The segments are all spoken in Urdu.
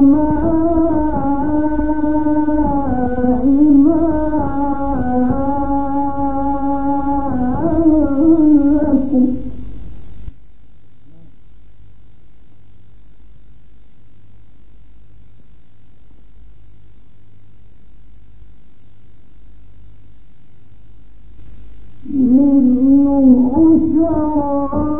من أسرى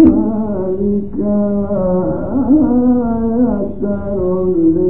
ذلك آية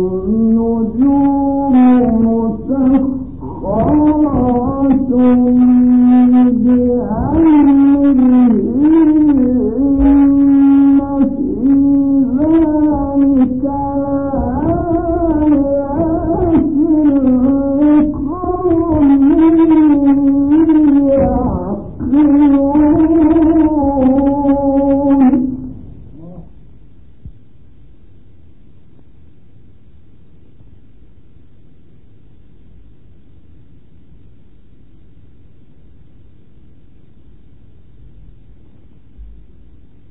كنتم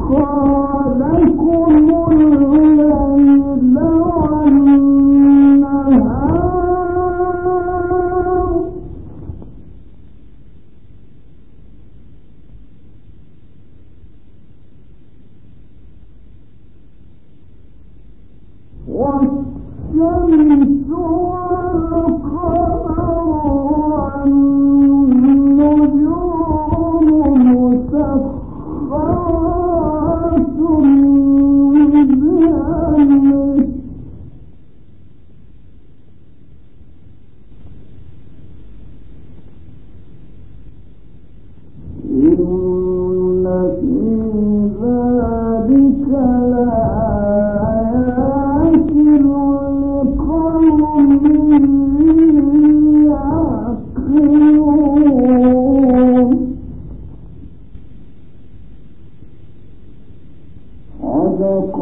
وتخفى لكم Oh, God. صدق